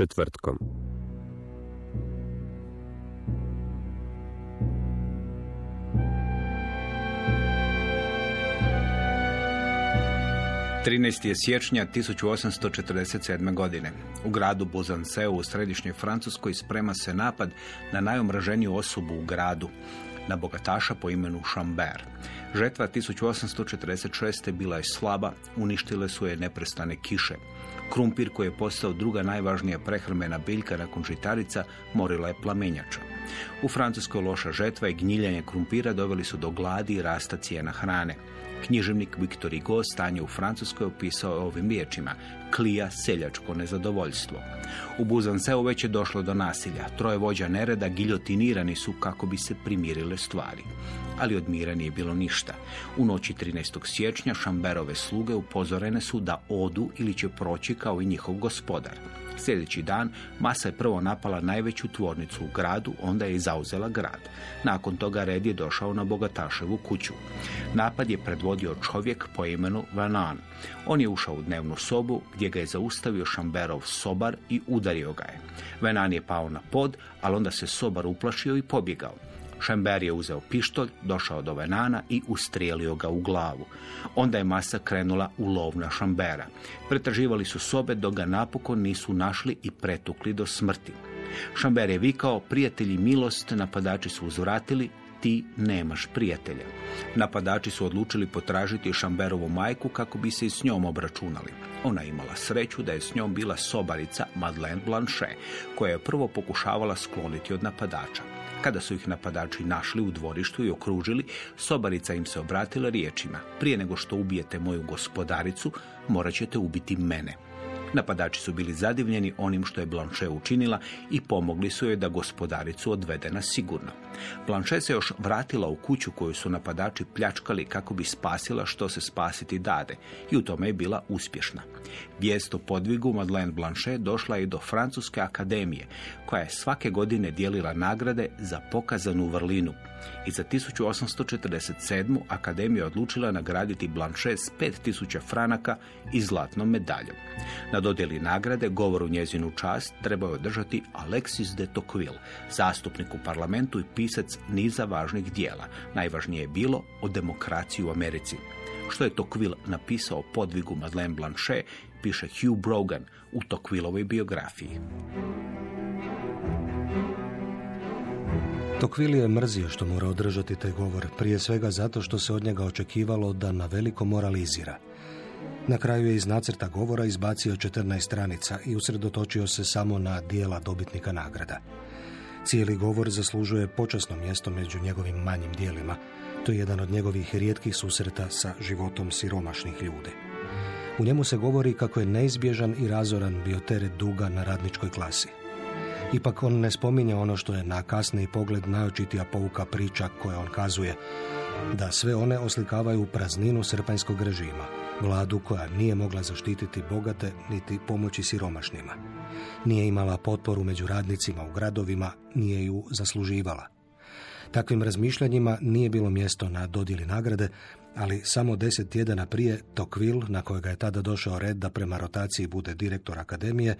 Četvrtkom. Trinaest je siječnja 1847. godine. U gradu Buzanseu u središnjoj Francuskoj sprema se napad na najomraženiju osobu u gradu, na bogataša po imenu Chambert. Žetva 1846. bila je slaba, uništile su je neprestane kiše. Krumpir koji je postao druga najvažnija prehrambena biljka nakon žitarica morila je plamenjača. U Francuskoj loša žetva i gnjiljanje krumpira doveli su do gladi i rasta cijena hrane. Književnik Viktor Hugo stanje u Francuskoj opisao je ovim riječima klija seljačko nezadovoljstvo. U Buzanseu već je došlo do nasilja. Troje vođa nereda giljotinirani su kako bi se primirile stvari. Ali od mira nije bilo ništa. U noći 13. siječnja Šamberove sluge upozorene su da odu ili će proći kao i njihov gospodar. Sljedeći dan masa je prvo napala najveću tvornicu u gradu, onda je i zauzela grad. Nakon toga red je došao na bogataševu kuću. Napad je predvodio čovjek po imenu Vanan. On je ušao u dnevnu sobu gdje ga je zaustavio Šamberov sobar i udario ga je. Vanan je pao na pod, ali onda se sobar uplašio i pobjegao. Šamber je uzeo pištolj, došao do Venana i ustrijelio ga u glavu. Onda je masa krenula u lov na Šambera. Pretraživali su sobe dok ga napokon nisu našli i pretukli do smrti. Šamber je vikao, prijatelji milost, napadači su uzvratili, ti nemaš prijatelja. Napadači su odlučili potražiti Šamberovu majku kako bi se i s njom obračunali. Ona imala sreću da je s njom bila sobarica Madeleine Blanchet, koja je prvo pokušavala skloniti od napadača. Kada su ih napadači našli u dvorištu i okružili, sobarica im se obratila riječima. Prije nego što ubijete moju gospodaricu, morat ćete ubiti mene. Napadači su bili zadivljeni onim što je Blanchet učinila i pomogli su joj da gospodaricu odvede na sigurno. Blanchet se još vratila u kuću koju su napadači pljačkali kako bi spasila što se spasiti dade i u tome je bila uspješna. Vijest o podvigu Madeleine Blanchet došla je do Francuske akademije, koja je svake godine dijelila nagrade za pokazanu vrlinu. I za 1847. akademija odlučila nagraditi Blanchet s 5000 franaka i zlatnom medaljom. Na dodjeli nagrade govor u njezinu čast trebao je održati Alexis de Tocqueville, zastupnik u parlamentu i pisac niza važnih dijela. Najvažnije je bilo o demokraciji u Americi. Što je Tocqueville napisao o podvigu Madeleine Blanchet, piše Hugh Brogan u Tocquevillovoj biografiji. Tocqueville je mrzio što mora održati taj govor, prije svega zato što se od njega očekivalo da na veliko moralizira. Na kraju je iz nacrta govora izbacio 14 stranica i usredotočio se samo na dijela dobitnika nagrada. Cijeli govor zaslužuje počasno mjesto među njegovim manjim dijelima. To je jedan od njegovih rijetkih susreta sa životom siromašnih ljudi. U njemu se govori kako je neizbježan i razoran bio teret duga na radničkoj klasi. Ipak on ne spominje ono što je na kasniji pogled najočitija pouka priča koja on kazuje, da sve one oslikavaju prazninu srpanjskog režima, vladu koja nije mogla zaštititi bogate niti pomoći siromašnima. Nije imala potporu među radnicima u gradovima, nije ju zasluživala. Takvim razmišljanjima nije bilo mjesto na dodjeli nagrade, ali samo deset tjedana prije Tocqueville, na kojega je tada došao red da prema rotaciji bude direktor akademije,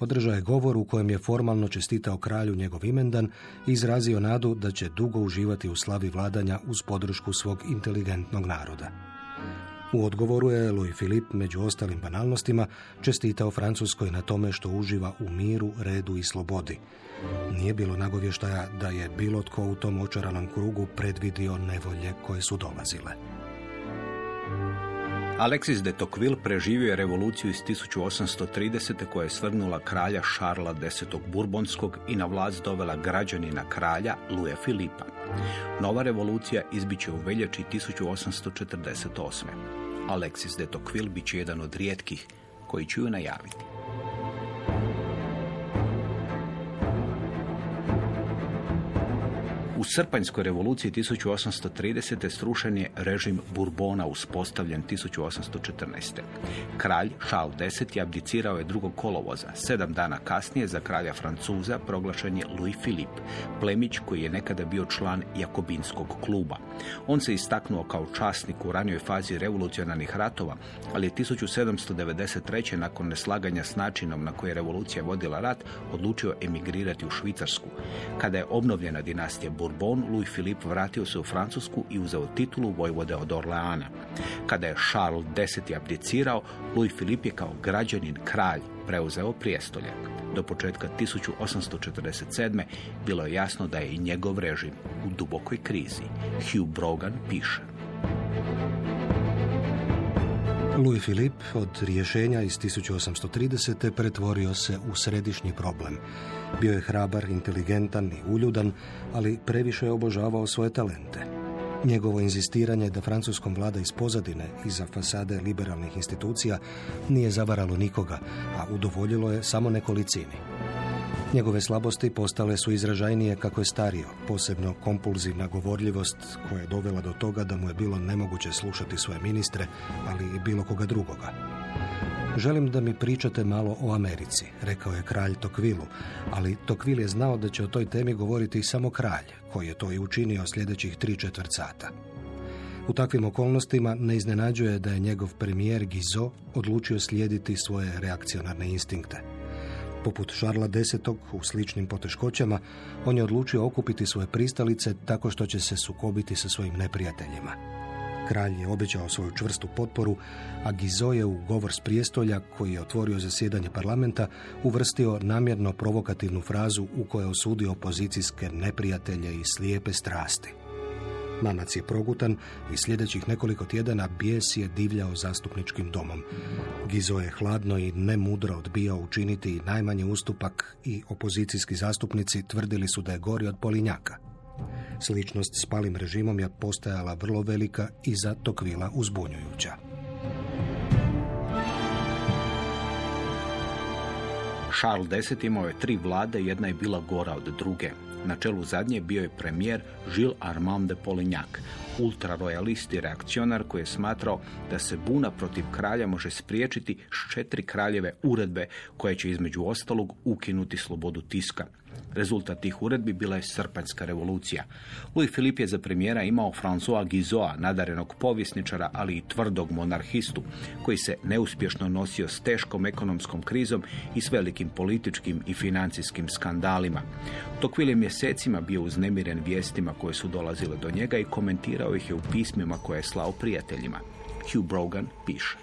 održao je govor u kojem je formalno čestitao kralju njegov imendan i izrazio nadu da će dugo uživati u slavi vladanja uz podršku svog inteligentnog naroda. U odgovoru je Louis Philippe među ostalim banalnostima čestitao Francuskoj na tome što uživa u miru, redu i slobodi. Nije bilo nagovještaja da je bilo tko u tom očaranom krugu predvidio nevolje koje su dolazile. Alexis de Tocqueville preživio je revoluciju iz 1830. koja je svrnula kralja Šarla X. Burbonskog i na vlast dovela građanina kralja Louis Filipa. Nova revolucija izbiće u veljači 1848. Alexis de Tocqueville bit će jedan od rijetkih koji će ju najaviti. Srpanjskoj revoluciji 1830. srušen je režim Burbona uspostavljen 1814. Kralj Charles X. je abdicirao je drugog kolovoza. Sedam dana kasnije za kralja Francuza proglašen je Louis Philippe, plemić koji je nekada bio član Jakobinskog kluba. On se istaknuo kao časnik u ranijoj fazi revolucionarnih ratova, ali je 1793. nakon neslaganja s načinom na koji je revolucija vodila rat, odlučio emigrirati u Švicarsku. Kada je obnovljena dinastija Bourbon, Louis Philippe vratio se u Francusku i uzeo titulu vojvode od Orleana. Kada je Charles X. abdicirao, Louis Philippe je kao građanin kralj preuzeo prijestolje. Do početka 1847. bilo je jasno da je i njegov režim u dubokoj krizi. Hugh Brogan piše. Louis Philippe od rješenja iz 1830. pretvorio se u središnji problem. Bio je hrabar, inteligentan i uljudan, ali previše je obožavao svoje talente. Njegovo inzistiranje da Francuskom vlada iz pozadine, iza fasade liberalnih institucija, nije zavaralo nikoga, a udovoljilo je samo nekolicini. Njegove slabosti postale su izražajnije kako je stario, posebno kompulzivna govorljivost koja je dovela do toga da mu je bilo nemoguće slušati svoje ministre, ali i bilo koga drugoga. Želim da mi pričate malo o Americi, rekao je kralj Tokvilu, ali Tokvil je znao da će o toj temi govoriti samo kralj, koji je to i učinio sljedećih tri četvrt sata. U takvim okolnostima ne iznenađuje da je njegov premijer Gizo odlučio slijediti svoje reakcionarne instinkte. Poput Šarla X. u sličnim poteškoćama, on je odlučio okupiti svoje pristalice tako što će se sukobiti sa svojim neprijateljima. Kralj je obećao svoju čvrstu potporu, a Gizo je u govor s prijestolja, koji je otvorio zasjedanje parlamenta, uvrstio namjerno provokativnu frazu u kojoj osudio opozicijske neprijatelje i slijepe strasti. Mamac je progutan i sljedećih nekoliko tjedana bijes je divljao zastupničkim domom. Gizo je hladno i nemudro odbijao učiniti najmanji ustupak i opozicijski zastupnici tvrdili su da je gori od polinjaka. Sličnost s palim režimom je postajala vrlo velika i za Tokvila uzbunjujuća. Charles X imao je tri vlade, jedna je bila gora od druge. Na čelu zadnje bio je premijer Gilles Armand de Polignac, ultrarojalist i reakcionar koji je smatrao da se buna protiv kralja može spriječiti s četiri kraljeve uredbe koje će između ostalog ukinuti slobodu tiska. Rezultat tih uredbi bila je srpanjska revolucija. Louis Philippe je za premijera imao François Gizoa, nadarenog povjesničara, ali i tvrdog monarhistu, koji se neuspješno nosio s teškom ekonomskom krizom i s velikim političkim i financijskim skandalima. Tocqueville je mjesecima bio uznemiren vijestima koje su dolazile do njega i komentirao ih je u pismima koje je slao prijateljima. Hugh Brogan piše.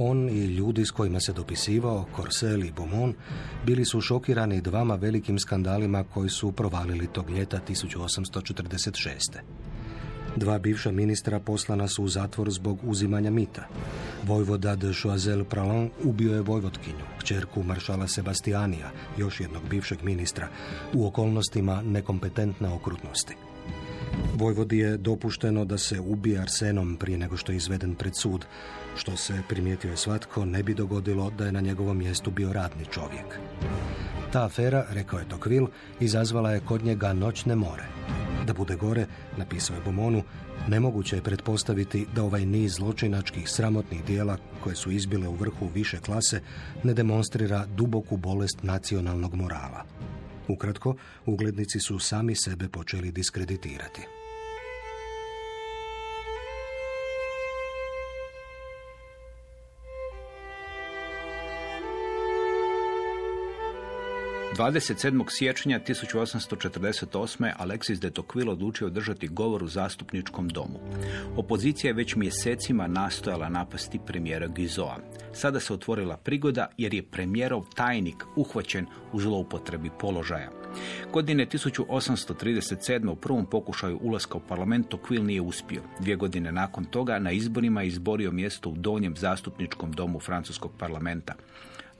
On i ljudi s kojima se dopisivao, Corsel i Beaumont, bili su šokirani dvama velikim skandalima koji su provalili tog ljeta 1846. Dva bivša ministra poslana su u zatvor zbog uzimanja mita. Vojvoda de Choiseul Pralon ubio je Vojvotkinju, kćerku maršala Sebastianija, još jednog bivšeg ministra, u okolnostima nekompetentne okrutnosti. Vojvodi je dopušteno da se ubije arsenom prije nego što je izveden pred sud, što se, primijetio je svatko, ne bi dogodilo da je na njegovom mjestu bio radni čovjek. Ta afera, rekao je Tokvil, izazvala je kod njega noćne more. Da bude gore, napisao je Bomonu, nemoguće je pretpostaviti da ovaj niz zločinačkih sramotnih dijela koje su izbile u vrhu više klase ne demonstrira duboku bolest nacionalnog morala. Ukratko, uglednici su sami sebe počeli diskreditirati. 27. siječnja 1848. Alexis de Tocqueville odlučio održati govor u zastupničkom domu. Opozicija je već mjesecima nastojala napasti premijera Gizoa. Sada se otvorila prigoda jer je premijerov tajnik uhvaćen u zloupotrebi položaja. Godine 1837. u prvom pokušaju ulaska u parlament Tocqueville nije uspio. Dvije godine nakon toga na izborima je izborio mjesto u donjem zastupničkom domu francuskog parlamenta.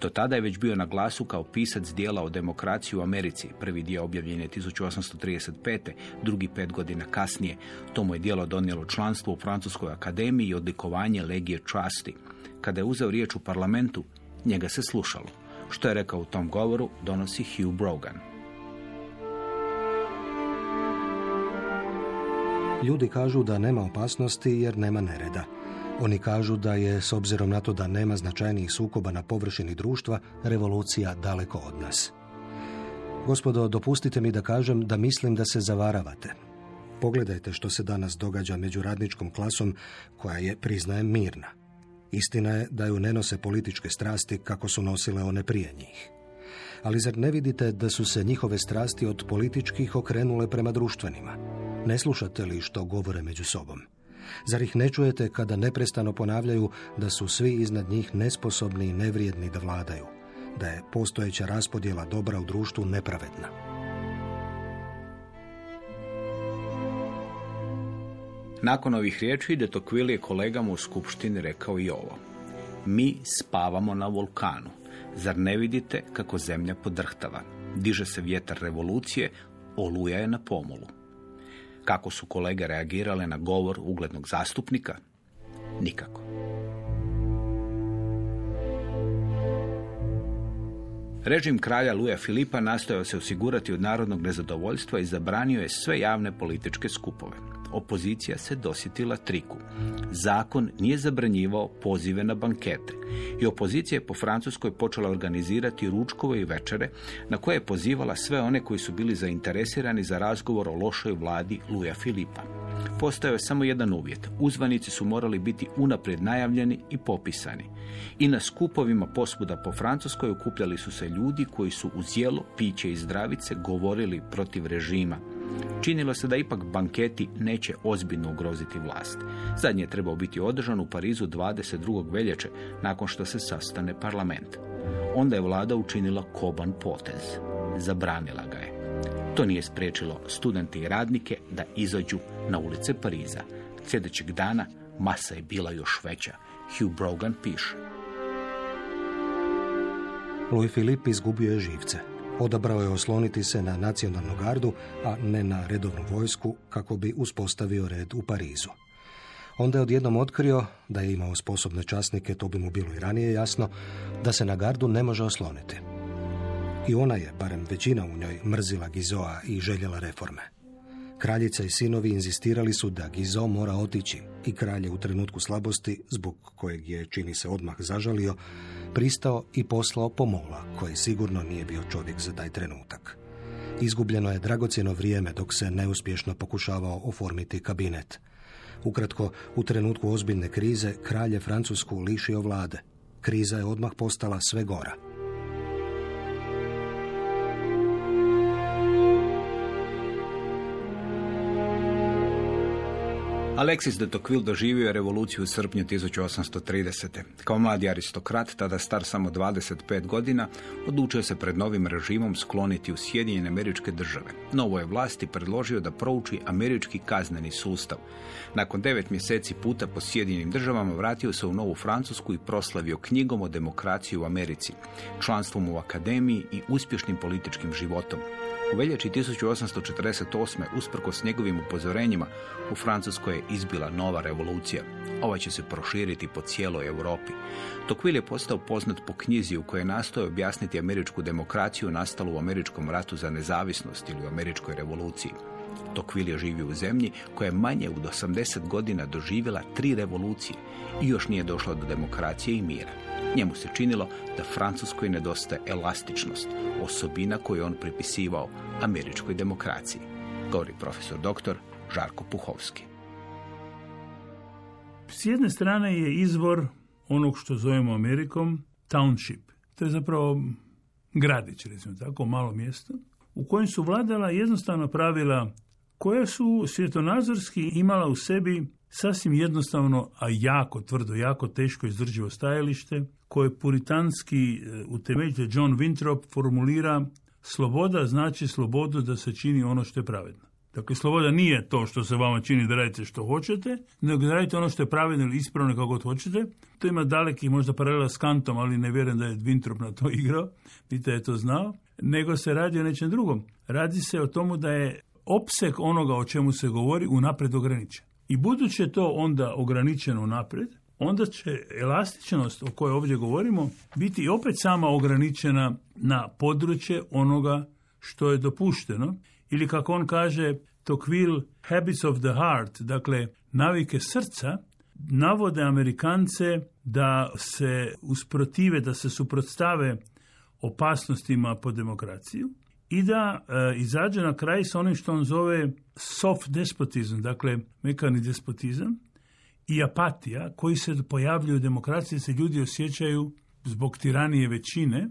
Do tada je već bio na glasu kao pisac dijela o demokraciji u Americi. Prvi dio objavljen je 1835. drugi pet godina kasnije. To mu je dijelo donijelo članstvo u Francuskoj akademiji i odlikovanje legije časti. Kada je uzeo riječ u parlamentu, njega se slušalo. Što je rekao u tom govoru, donosi Hugh Brogan. Ljudi kažu da nema opasnosti jer nema nereda. Oni kažu da je, s obzirom na to da nema značajnijih sukoba na površini društva, revolucija daleko od nas. Gospodo, dopustite mi da kažem da mislim da se zavaravate. Pogledajte što se danas događa među radničkom klasom koja je, priznajem, mirna. Istina je da ju ne nose političke strasti kako su nosile one prije njih. Ali zar ne vidite da su se njihove strasti od političkih okrenule prema društvenima? Ne slušate li što govore među sobom? Zar ih ne čujete kada neprestano ponavljaju da su svi iznad njih nesposobni i nevrijedni da vladaju? Da je postojeća raspodjela dobra u društvu nepravedna? Nakon ovih riječi de Tocqueville je kolegama u skupštini rekao i ovo. Mi spavamo na vulkanu. Zar ne vidite kako zemlja podrhtava? Diže se vjetar revolucije, oluja je na pomolu. Kako su kolege reagirale na govor uglednog zastupnika? Nikako. Režim kralja Luja Filipa nastojao se osigurati od narodnog nezadovoljstva i zabranio je sve javne političke skupove. Opozicija se dosjetila triku. Zakon nije zabranjivao pozive na bankete i opozicija je po Francuskoj počela organizirati ručkove i večere na koje je pozivala sve one koji su bili zainteresirani za razgovor o lošoj vladi Luja Filipa. Postao je samo jedan uvjet. Uzvanici su morali biti unaprijed najavljeni i popisani. I na skupovima posvuda po Francuskoj okupljali su se ljudi koji su uz jelo, piće i zdravice govorili protiv režima. Činilo se da ipak banketi neće ozbiljno ugroziti vlast. Zadnji je trebao biti održan u Parizu 22. veljače nakon što se sastane parlament. Onda je vlada učinila koban potez. Zabranila ga je. To nije spriječilo studente i radnike da izađu na ulice Pariza. Sljedećeg dana masa je bila još veća. Hugh Brogan piše. Louis Philippe izgubio je živce. Odabrao je osloniti se na nacionalnu gardu, a ne na redovnu vojsku kako bi uspostavio red u Parizu. Onda je odjednom otkrio, da je imao sposobne časnike, to bi mu bilo i ranije jasno, da se na gardu ne može osloniti. I ona je, barem većina u njoj, mrzila Gizoa i željela reforme. Kraljica i sinovi inzistirali su da Gizo mora otići i kralj je u trenutku slabosti, zbog kojeg je, čini se, odmah zažalio, pristao i poslao Pomola, koji sigurno nije bio čovjek za taj trenutak. Izgubljeno je dragocjeno vrijeme dok se neuspješno pokušavao oformiti kabinet. Ukratko, u trenutku ozbiljne krize kralj je Francusku lišio vlade. Kriza je odmah postala sve gora. Alexis de Tocqueville doživio je revoluciju u srpnju 1830. Kao mladi aristokrat, tada star samo 25 godina, odlučio se pred novim režimom skloniti u Sjedinjene američke države. Novo je vlasti predložio da prouči američki kazneni sustav. Nakon devet mjeseci puta po Sjedinjenim državama vratio se u Novu Francusku i proslavio knjigom o demokraciji u Americi, članstvom u akademiji i uspješnim političkim životom. U veljači 1848. usprkos njegovim upozorenjima u Francuskoj je izbila nova revolucija. Ova će se proširiti po cijeloj Europi. Tocqueville je postao poznat po knjizi u kojoj nastoje objasniti američku demokraciju nastalu u američkom ratu za nezavisnost ili u američkoj revoluciji. Je živio u zemlji koja je manje od 80 godina doživjela tri revolucije i još nije došla do demokracije i mira. Njemu se činilo da Francuskoj nedostaje elastičnost, osobina koju on pripisivao američkoj demokraciji, govori profesor doktor Žarko Puhovski. S jedne strane je izvor onog što zovemo Amerikom township. To je zapravo gradić, recimo tako, malo mjesto, u kojem su vladala jednostavna pravila koja su svjetonazorski imala u sebi sasvim jednostavno, a jako tvrdo, jako teško izdrživo stajalište, koje puritanski e, utemeljitelj John Winthrop formulira sloboda znači slobodu da se čini ono što je pravedno. Dakle, sloboda nije to što se vama čini da radite što hoćete, nego da radite ono što je pravedno ili ispravno kako god hoćete. To ima daleki možda paralela s Kantom, ali ne vjerujem da je Winthrop na to igrao, niti je to znao, nego se radi o nečem drugom. Radi se o tomu da je opseg onoga o čemu se govori unaprijed ograničen. I budući je to onda ograničeno unaprijed, onda će elastičnost o kojoj ovdje govorimo biti opet sama ograničena na područje onoga što je dopušteno. Ili kako on kaže Tocqueville habits of the heart, dakle navike srca, navode Amerikance da se usprotive, da se suprotstave opasnostima po demokraciju i da e, izađe na kraj s onim što on zove soft despotizam, dakle mekani despotizam i apatija koji se pojavljuju u demokraciji, se ljudi osjećaju zbog tiranije većine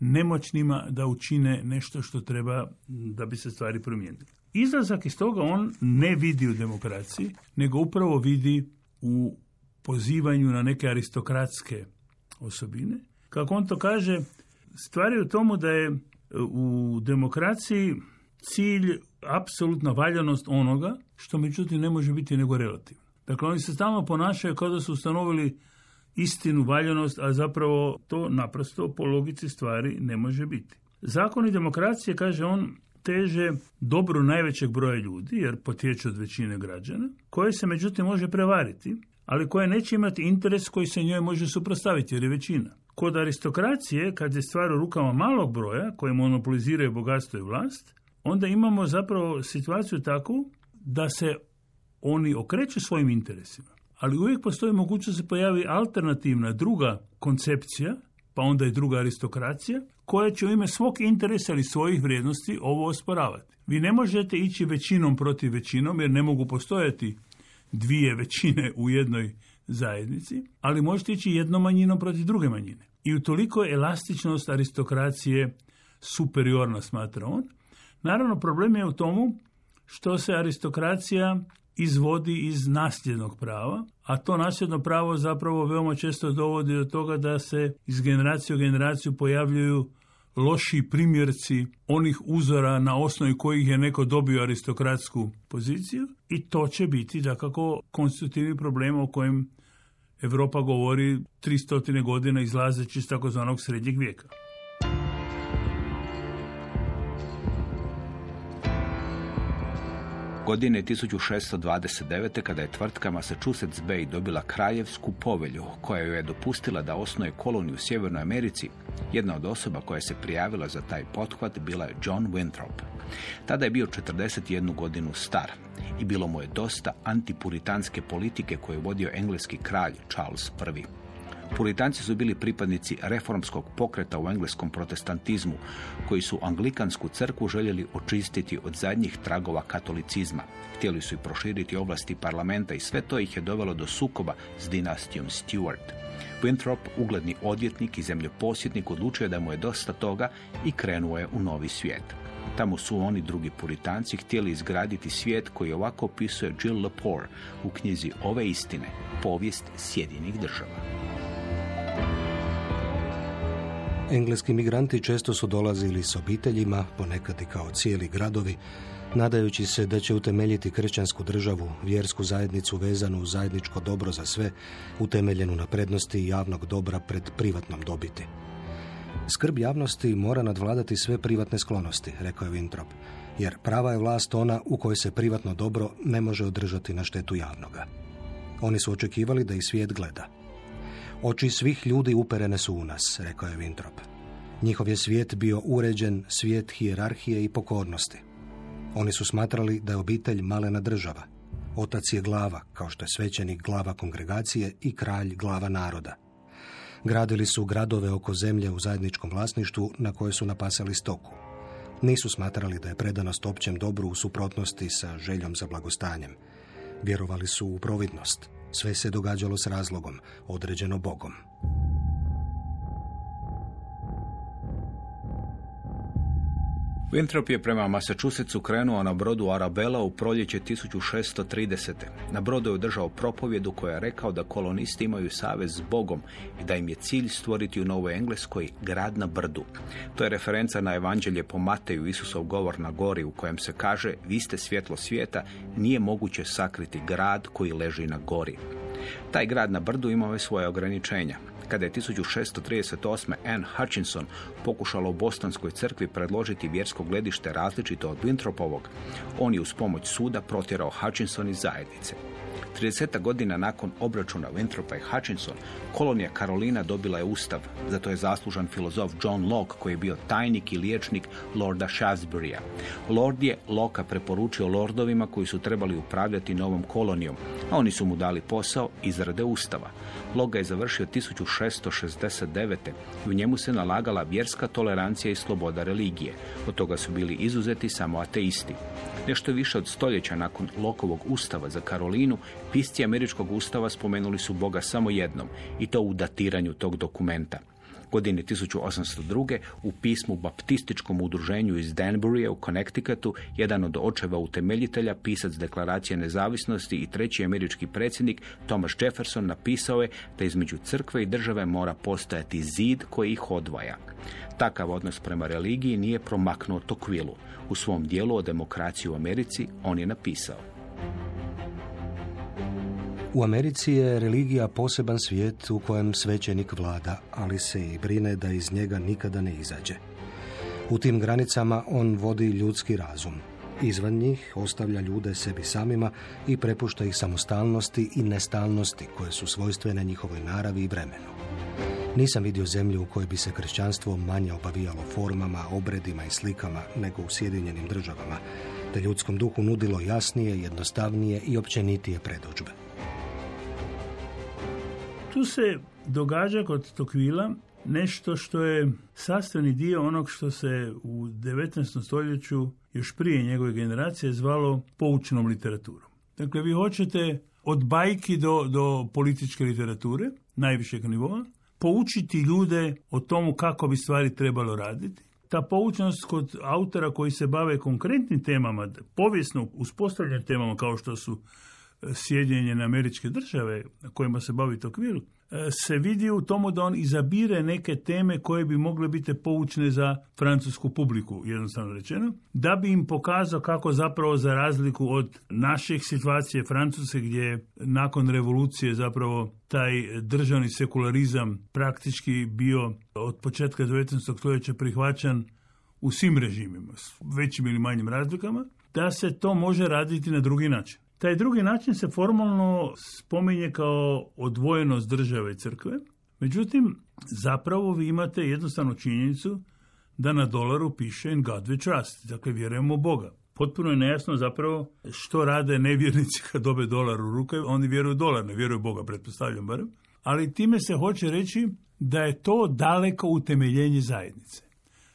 nemoćnima da učine nešto što treba da bi se stvari promijenile. Izlazak iz toga on ne vidi u demokraciji, nego upravo vidi u pozivanju na neke aristokratske osobine. Kako on to kaže, stvari u tomu da je u demokraciji cilj apsolutna valjanost onoga što međutim ne može biti nego relativno. Dakle, oni se stalno ponašaju kao da su ustanovili istinu, valjanost, a zapravo to naprosto po logici stvari ne može biti. Zakoni demokracije, kaže on, teže dobro najvećeg broja ljudi, jer potječu od većine građana, koje se međutim može prevariti, ali koje neće imati interes koji se njoj može suprostaviti, jer je većina. Kod aristokracije, kad je stvar u rukama malog broja, koji monopoliziraju bogatstvo i vlast, onda imamo zapravo situaciju takvu da se oni okreću svojim interesima ali uvijek postoji mogućnost da se pojavi alternativna druga koncepcija, pa onda i druga aristokracija, koja će u ime svog interesa ili svojih vrijednosti ovo osporavati. Vi ne možete ići većinom protiv većinom, jer ne mogu postojati dvije većine u jednoj zajednici, ali možete ići jednom manjinom protiv druge manjine. I utoliko je elastičnost aristokracije superiorna, smatra on. Naravno, problem je u tomu što se aristokracija izvodi iz nasljednog prava, a to nasljedno pravo zapravo veoma često dovodi do toga da se iz generacije u generaciju pojavljuju loši primjerci onih uzora na osnovi kojih je neko dobio aristokratsku poziciju i to će biti da kako konstitutivni problem o kojem Europa govori 300 godina izlazeći iz takozvanog srednjeg vijeka. Godine 1629. kada je tvrtka Massachusetts Bay dobila kraljevsku povelju koja joj je dopustila da osnuje koloniju u Sjevernoj Americi, jedna od osoba koja se prijavila za taj pothvat bila je John Winthrop. Tada je bio 41 godinu star i bilo mu je dosta antipuritanske politike koju je vodio engleski kralj Charles I. Puritanci su bili pripadnici reformskog pokreta u engleskom protestantizmu, koji su anglikansku crkvu željeli očistiti od zadnjih tragova katolicizma. Htjeli su i proširiti oblasti parlamenta i sve to ih je dovelo do sukoba s dinastijom Stuart. Winthrop, ugledni odvjetnik i zemljoposjetnik, odlučio da mu je dosta toga i krenuo je u novi svijet. Tamo su oni drugi puritanci htjeli izgraditi svijet koji ovako opisuje Jill Lepore u knjizi Ove istine, povijest Sjedinih država. Engleski migranti često su dolazili s obiteljima, ponekad i kao cijeli gradovi, nadajući se da će utemeljiti kršćansku državu, vjersku zajednicu vezanu u zajedničko dobro za sve, utemeljenu na prednosti javnog dobra pred privatnom dobiti. Skrb javnosti mora nadvladati sve privatne sklonosti, rekao je Wintrop, jer prava je vlast ona u kojoj se privatno dobro ne može održati na štetu javnoga. Oni su očekivali da i svijet gleda. Oči svih ljudi uperene su u nas, rekao je Vintrop. Njihov je svijet bio uređen, svijet hijerarhije i pokornosti. Oni su smatrali da je obitelj malena država. Otac je glava, kao što je svećenik glava kongregacije i kralj glava naroda. Gradili su gradove oko zemlje u zajedničkom vlasništvu na koje su napasali stoku. Nisu smatrali da je predanost općem dobru u suprotnosti sa željom za blagostanjem. Vjerovali su u providnost. Sve se događalo s razlogom, određeno Bogom. Winthrop je prema Massachusettsu krenuo na brodu Arabella u proljeće 1630. Na brodu je održao propovjedu koja je rekao da kolonisti imaju savez s Bogom i da im je cilj stvoriti u Novoj Engleskoj grad na brdu. To je referenca na evanđelje po Mateju Isusov govor na gori u kojem se kaže vi ste svjetlo svijeta, nije moguće sakriti grad koji leži na gori. Taj grad na brdu imao je svoje ograničenja. Kada je 1638. Anne Hutchinson pokušala u Bostonskoj crkvi predložiti vjersko gledište različito od Wintropovog, on je uz pomoć suda protjerao Hutchinson iz zajednice. 30 godina nakon obračuna Wintropa i Hutchinson, kolonija Karolina dobila je ustav. Zato je zaslužan filozof John Locke, koji je bio tajnik i liječnik Lorda Shaftesburya. Lord je Locke preporučio lordovima koji su trebali upravljati novom kolonijom, a oni su mu dali posao izrade ustava. Locke je završio 1669. i u njemu se nalagala vjerska tolerancija i sloboda religije. Od toga su bili izuzeti samo ateisti. Nešto više od stoljeća nakon Lokovog ustava za Karolinu, pisci američkog ustava spomenuli su Boga samo jednom i to u datiranju tog dokumenta. Godine 1802. u pismu baptističkom udruženju iz Danburya u Connecticutu, jedan od očeva utemeljitelja, pisac deklaracije nezavisnosti i treći američki predsjednik Thomas Jefferson napisao je da između crkve i države mora postojati zid koji ih odvaja. Takav odnos prema religiji nije promaknuo Tokvilu. U svom dijelu o demokraciji u Americi on je napisao. U Americi je religija poseban svijet u kojem svećenik vlada, ali se i brine da iz njega nikada ne izađe. U tim granicama on vodi ljudski razum. Izvan njih ostavlja ljude sebi samima i prepušta ih samostalnosti i nestalnosti koje su svojstvene njihovoj naravi i vremenu. Nisam vidio zemlju u kojoj bi se kršćanstvo manje obavijalo formama, obredima i slikama nego u Sjedinjenim državama, te ljudskom duhu nudilo jasnije, jednostavnije i općenitije predođbe. Tu se događa kod Tokvila nešto što je sastavni dio onog što se u 19. stoljeću još prije njegove generacije zvalo poučnom literaturom. Dakle, vi hoćete od bajki do, do političke literature, najvišeg nivoa, poučiti ljude o tomu kako bi stvari trebalo raditi. Ta poučnost kod autora koji se bave konkretnim temama, povijesno uspostavljenim temama kao što su Sjedinjene američke države kojima se bavi Tokvil, se vidi u tomu da on izabire neke teme koje bi mogle biti poučne za francusku publiku, jednostavno rečeno, da bi im pokazao kako zapravo za razliku od naših situacije Francuske gdje nakon revolucije zapravo taj državni sekularizam praktički bio od početka 19. stoljeća prihvaćan u svim režimima, s većim ili manjim razlikama, da se to može raditi na drugi način. Taj drugi način se formalno spominje kao odvojenost države i crkve, međutim, zapravo vi imate jednostavnu činjenicu da na dolaru piše in God we trust, dakle vjerujemo Boga. Potpuno je nejasno zapravo što rade nevjernici kad dobe dolar u ruke, oni vjeruju dolar, ne vjeruju Boga, pretpostavljam barem. Ali time se hoće reći da je to daleko utemeljenje zajednice.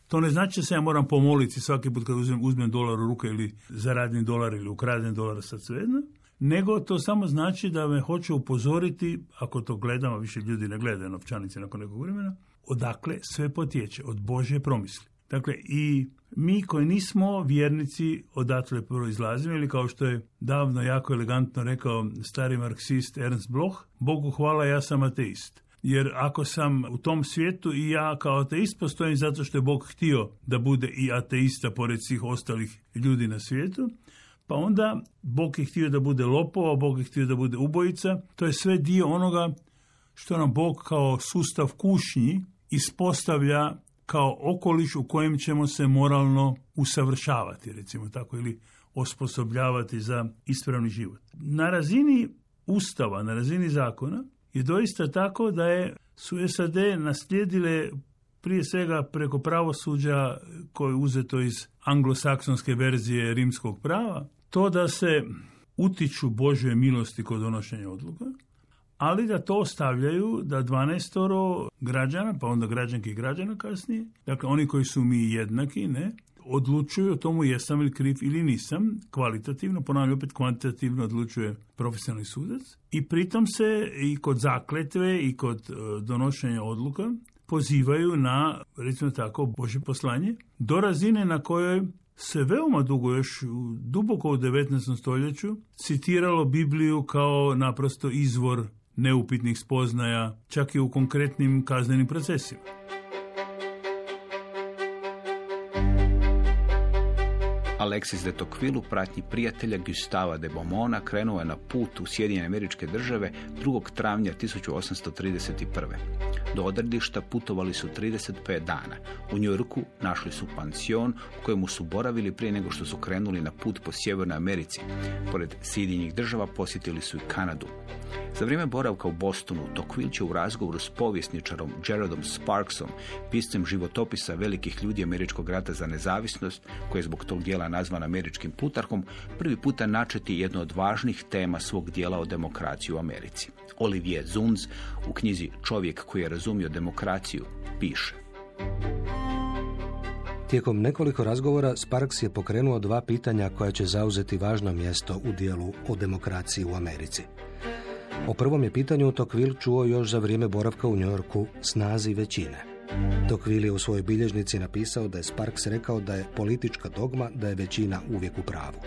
To ne znači da se ja moram pomoliti svaki put kad uzmem, uzmem dolar u ruke ili zaradim dolar ili ukradem dolar, sad svejedno, nego to samo znači da me hoće upozoriti, ako to gledamo, a više ljudi ne gledaju novčanice nakon nekog vremena, odakle sve potječe, od Božje promisli. Dakle, i mi koji nismo vjernici odatle prvo izlazimo, ili kao što je davno jako elegantno rekao stari marksist Ernst Bloch, Bogu hvala, ja sam ateist. Jer ako sam u tom svijetu i ja kao ateist postojim zato što je Bog htio da bude i ateista pored svih ostalih ljudi na svijetu, pa onda Bog je htio da bude lopova, Bog je htio da bude ubojica. To je sve dio onoga što nam Bog kao sustav kušnji ispostavlja kao okoliš u kojem ćemo se moralno usavršavati, recimo tako, ili osposobljavati za ispravni život. Na razini ustava, na razini zakona, je doista tako da je, su SAD naslijedile prije svega preko pravosuđa koje je uzeto iz anglosaksonske verzije rimskog prava, to da se utiču Božje milosti kod donošenja odluka, ali da to ostavljaju da 12 građana, pa onda građanki i građana kasnije, dakle oni koji su mi jednaki, ne, odlučuju o tomu jesam li kriv ili nisam, kvalitativno, ponavljam opet kvantitativno odlučuje profesionalni sudac i pritom se i kod zakletve i kod e, donošenja odluka pozivaju na, recimo tako, Bože poslanje, do razine na kojoj se veoma dugo, još duboko u 19. stoljeću, citiralo Bibliju kao naprosto izvor neupitnih spoznaja, čak i u konkretnim kaznenim procesima. Alexis de Tocqueville u pratnji prijatelja Gustava de Beaumonta krenuo je na put u Sjedinjene američke države 2. travnja 1831. Do odredišta putovali su 35 dana. U Njujorku našli su pansion u kojemu su boravili prije nego što su krenuli na put po Sjevernoj Americi. Pored Sjedinjenih država posjetili su i Kanadu. Za vrijeme boravka u Bostonu, Tocqueville će u razgovoru s povjesničarom Gerardom Sparksom, piscem životopisa velikih ljudi američkog rata za nezavisnost, koji je zbog tog dijela nazvan američkim plutarhom, prvi puta načeti jednu od važnih tema svog dijela o demokraciji u Americi. Olivier Zunz u knjizi Čovjek koji je razumio demokraciju piše. Tijekom nekoliko razgovora Sparks je pokrenuo dva pitanja koja će zauzeti važno mjesto u dijelu o demokraciji u Americi. O prvom je pitanju Tocqueville čuo još za vrijeme boravka u Njorku snazi većine. Tocqueville je u svojoj bilježnici napisao da je Sparks rekao da je politička dogma da je većina uvijek u pravu.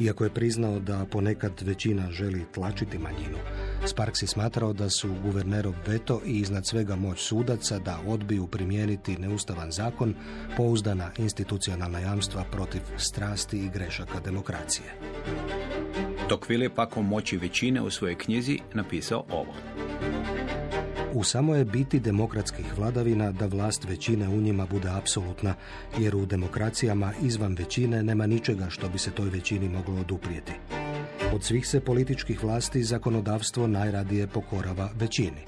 Iako je priznao da ponekad većina želi tlačiti manjinu, Sparks je smatrao da su guvernerov veto i iznad svega moć sudaca da odbiju primijeniti neustavan zakon pouzdana institucionalna jamstva protiv strasti i grešaka demokracije. Tocqueville je pak o moći većine u svojoj knjizi napisao ovo. U samo je biti demokratskih vladavina da vlast većine u njima bude apsolutna, jer u demokracijama izvan većine nema ničega što bi se toj većini moglo oduprijeti. Od svih se političkih vlasti zakonodavstvo najradije pokorava većini.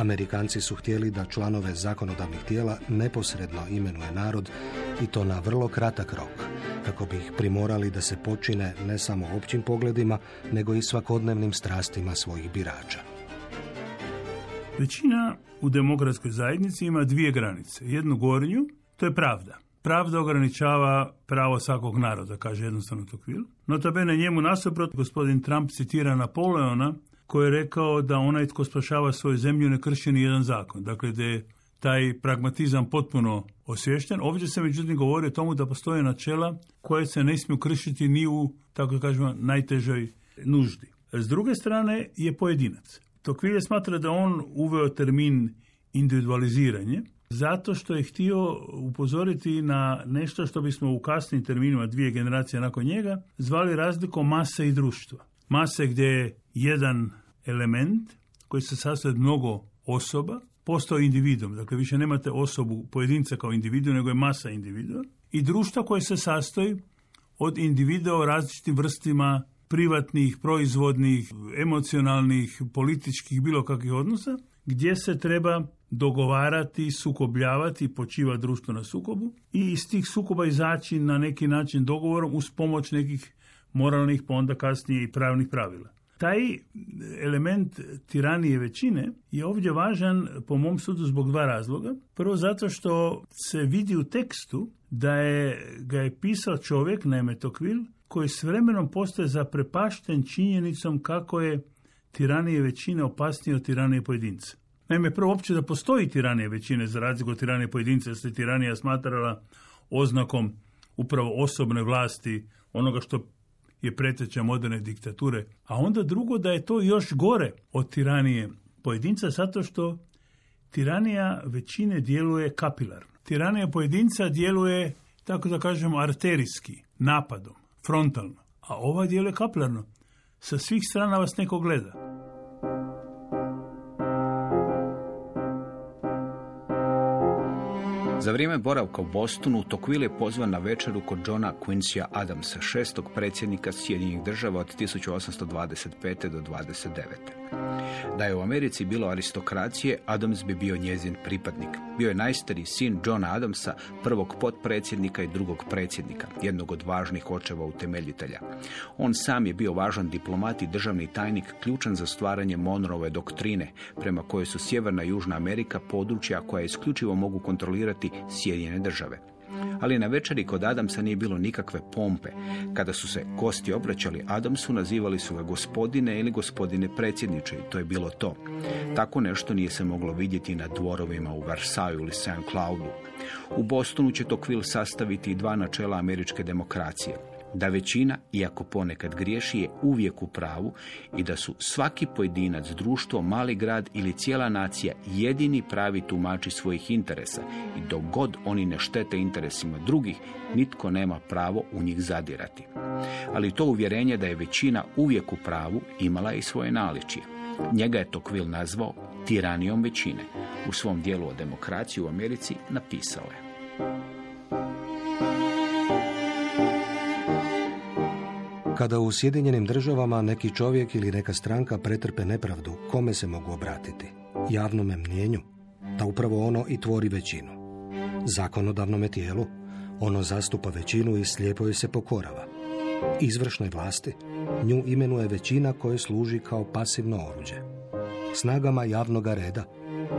Amerikanci su htjeli da članove zakonodavnih tijela neposredno imenuje narod i to na vrlo kratak rok, kako bi ih primorali da se počine ne samo općim pogledima, nego i svakodnevnim strastima svojih birača. Većina u demokratskoj zajednici ima dvije granice. Jednu gornju, to je pravda. Pravda ograničava pravo svakog naroda, kaže jednostavno Tocqueville. Notabene njemu nasuprot gospodin Trump citira Napoleona koji je rekao da onaj tko spašava svoju zemlju ne krši ni jedan zakon. Dakle, da je taj pragmatizam potpuno osvješten. Ovdje se međutim govori o tomu da postoje načela koje se ne smiju kršiti ni u, tako kažemo, najtežoj nuždi. S druge strane je pojedinac. Tocqueville smatra da on uveo termin individualiziranje zato što je htio upozoriti na nešto što bismo u kasnim terminima dvije generacije nakon njega zvali razlikom mase i društva. Mase gdje je jedan element koji se sastoji od mnogo osoba postao individom. Dakle, više nemate osobu pojedinca kao individu, nego je masa individua. I društva koje se sastoji od individua u različitim vrstima privatnih, proizvodnih, emocionalnih, političkih, bilo kakvih odnosa, gdje se treba dogovarati, sukobljavati, počiva društvo na sukobu i iz tih sukoba izaći na neki način dogovorom uz pomoć nekih moralnih, pa onda kasnije i pravnih pravila. Taj element tiranije većine je ovdje važan po mom sudu zbog dva razloga. Prvo zato što se vidi u tekstu da je, ga je pisao čovjek, naime Tocqueville, koji s vremenom postaje zaprepašten činjenicom kako je tiranije većine opasnije od tiranije pojedinca. Naime, prvo uopće da postoji tiranije većine za razliku od tiranije pojedinca, jer se tiranija smatrala oznakom upravo osobne vlasti, onoga što je preteča moderne diktature. A onda drugo da je to još gore od tiranije pojedinca, zato što tiranija većine djeluje kapilarno. Tiranija pojedinca djeluje, tako da kažemo, arterijski, napadom, frontalno. A ova djeluje kapilarno. Sa svih strana vas neko gleda. Za vrijeme boravka u Bostonu, Tocqueville je pozvan na večeru kod Johna Quincyja Adamsa, šestog predsjednika Sjedinjenih država od 1825. do 29. Da je u Americi bilo aristokracije, Adams bi bio njezin pripadnik. Bio je najstariji sin Johna Adamsa, prvog potpredsjednika i drugog predsjednika, jednog od važnih očeva utemeljitelja. On sam je bio važan diplomat i državni tajnik, ključan za stvaranje Monroeve doktrine, prema kojoj su Sjeverna i Južna Amerika područja koja isključivo mogu kontrolirati Sjedinjene države. Ali na večeri kod Adamsa nije bilo nikakve pompe. Kada su se kosti obraćali Adamsu, nazivali su ga gospodine ili gospodine predsjedniče i to je bilo to. Tako nešto nije se moglo vidjeti na dvorovima u Versailles ili St. Cloudu. U Bostonu će Tocqueville sastaviti i dva načela američke demokracije da većina, iako ponekad griješi, je uvijek u pravu i da su svaki pojedinac, društvo, mali grad ili cijela nacija jedini pravi tumači svojih interesa i dok god oni ne štete interesima drugih, nitko nema pravo u njih zadirati. Ali to uvjerenje da je većina uvijek u pravu imala i svoje naličije. Njega je Tocqueville nazvao tiranijom većine. U svom dijelu o demokraciji u Americi napisao je. Kada u Sjedinjenim državama neki čovjek ili neka stranka pretrpe nepravdu, kome se mogu obratiti? Javnome mnjenju? Da upravo ono i tvori većinu. Zakonodavnome tijelu? Ono zastupa većinu i slijepo joj se pokorava. Izvršnoj vlasti? Nju imenuje većina koje služi kao pasivno oruđe. Snagama javnog reda?